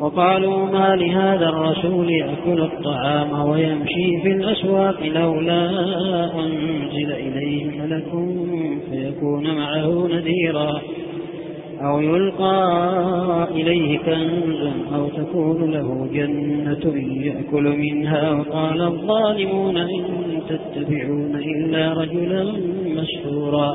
وقالوا ما لهذا الرسول يأكل الطعام ويمشي في الأسواق لولا أنزل إليه ملك فيكون معه نذيرا أو يلقى إليه كنز أو تكون له جنة يأكل منها. وقال الظالمون إن تتبعون إلا رجلا مسحورا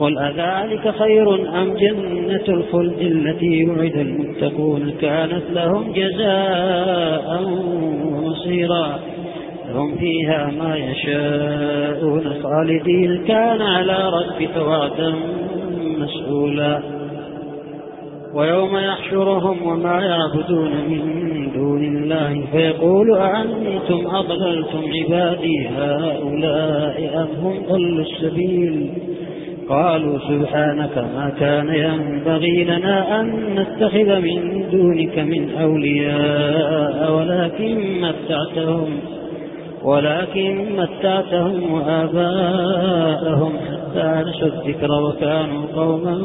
قل أذلك خير أم جنة الخلد التي وعد المتقون كانت لهم جزاء ومصيرا لهم فيها ما يشاءون خالدين. كان على ربك وعدا مسؤولا. ويوم يحشرهم وما يعبدون من دون الله فيقول أأنتم أضللتم عبادي هؤلاء أم هم ضلوا السبيل؟ قالوا سبحانك ما كان ينبغي لنا أن نتخذ من دونك من أولياء ولكن متعتهم ولكن متعتهم وآباءهم حتى نسوا الذكر وكانوا قوما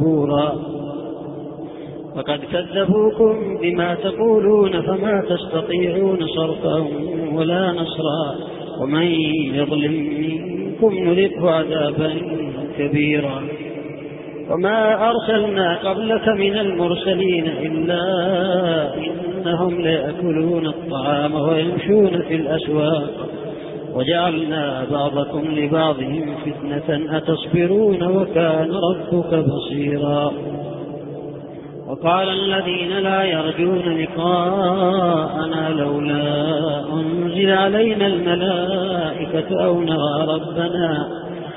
بورا وقد كذبوكم بما تقولون فما تستطيعون صرفا ولا نصرا ومن يظلم منكم نذقه عذابا كبيرا. وما أرسلنا قبلك من المرسلين إلا إنهم ليأكلون الطعام ويمشون في الأسواق. وجعلنا بعضكم لبعضهم فتنة أتصبرون وكان ربك بصيرا. وقال الذين لا يرجون لقاءنا لولا أنزل علينا الملائكة أو نرى ربنا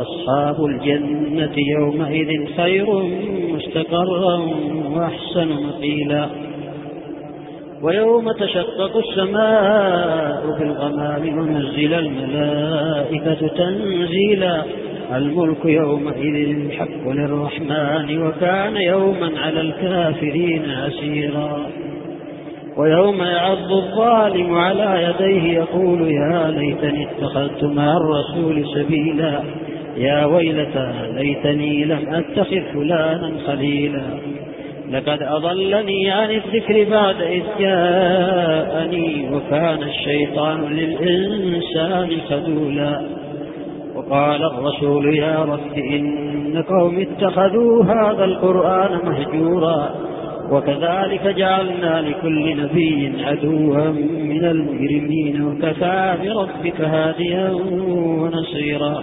أصحاب الجنة يومئذ خير مستقرا وأحسن مقيلا. ويوم تشقق السماء بالغمام ونزل الملائكة تنزيلا. الملك يومئذ الحق للرحمن وكان يوما على الكافرين عسيرا ويوم يعض الظالم على يديه يقول يا ليتني اتخذت مع الرسول سبيلا. يا ويلتى ليتني لم أتخذ فلانا خليلا. لقد أضلني عن الذكر بعد إذ جاءني وكان الشيطان للإنسان خذولا. وقال الرسول يا رب إن قوم اتخذوا هذا القرآن مهجورا وكذلك جعلنا لكل نبي عدوا من المجرمين وكفى بربك هاديا ونصيرا.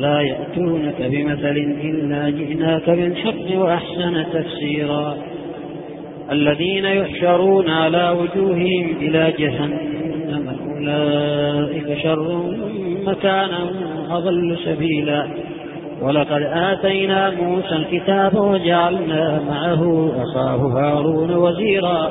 لا يأتونك بمثل إلا جئناك بالحق وأحسن تفسيرا. الذين يحشرون على وجوههم إلى جهنم أولئك شر مكانا أضل سبيلا. ولقد آتينا موسى الكتاب وجعلنا معه أخاه هارون وزيرا.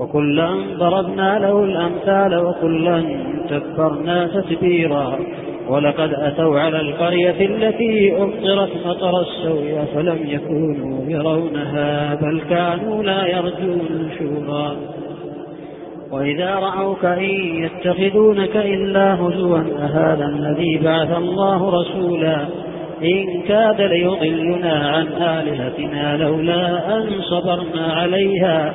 وكلا ضربنا له الأمثال وكلا تكبرنا تتبيرا. ولقد أتوا على القرية التي أمطرت مطر السوء فلم يكونوا يرونها بل كانوا لا يرجون نشورا وإذا رأوك إن يتخذونك إلا هزوا أهذا الذي بعث الله رسولا؟ إن كاد ليضلنا عن آلهتنا لولا أن صبرنا عليها.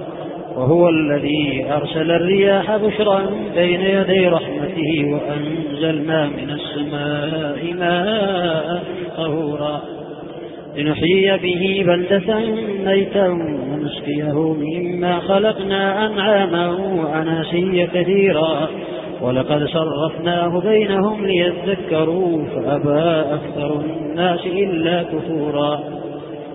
وهو الذي أرسل الرياح بشرا بين يدي رحمته وأنزلنا من السماء ماء طهورا. لنحيي به بلدة ميتا ونسقيه مما خلقنا أنعاما وأناسيا كثيرا. ولقد صرفناه بينهم ليذكروا فأبى أكثر الناس إلا كفورا.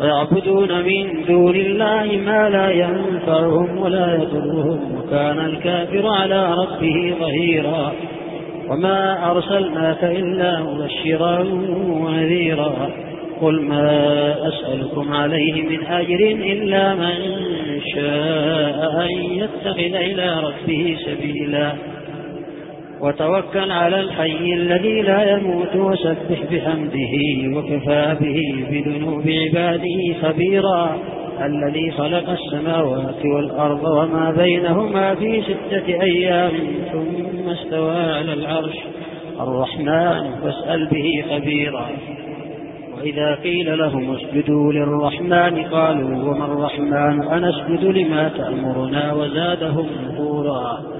ويعبدون من دون الله ما لا ينفعهم ولا يضرهم وكان الكافر على ربه ظهيرا. وما أرسلناك إلا مبشرا ونذيرا. قل ما أسألكم عليه من أجر إلا من شاء أن يتخذ إلى ربه سبيلا. وتوكل على الحي الذي لا يموت وسبح بحمده وكفى به بذنوب عباده خبيرا الذي خلق السماوات والأرض وما بينهما في ستة أيام ثم استوى على العرش. الرحمن فاسأل به خبيرا. وإذا قيل لهم اسجدوا للرحمن قالوا وما الرحمن؟ أنسجد لما تأمرنا وزادهم نفورا.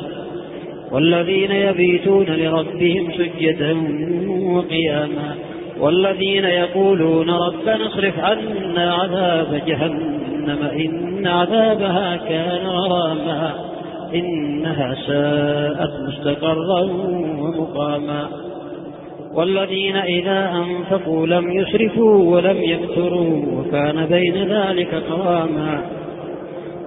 والذين يبيتون لربهم سجدا وقياما والذين يقولون ربنا اصرف عنا عذاب جهنم إن عذابها كان غراما إنها ساءت مستقرا ومقاما والذين إذا أنفقوا لم يسرفوا ولم يقتروا وكان بين ذلك قواما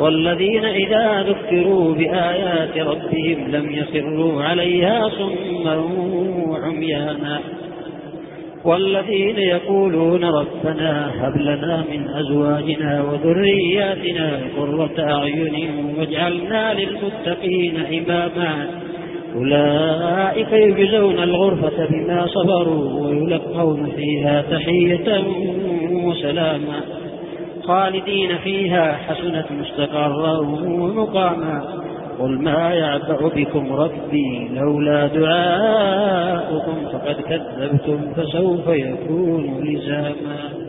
والذين إذا ذكروا بآيات ربهم لم يخروا عليها صما وعميانا والذين يقولون ربنا هب لنا من أزواجنا وذرياتنا قرة أعين واجعلنا للمتقين إماما. أولئك يجزون الغرفة بما صبروا ويلقون فيها تحية وسلاما. خالدين فيها حسنة مستقرا ومقاما. قل ما يعبأ بكم ربي لولا دعاؤكم فقد كذبتم فسوف يكون لزاما.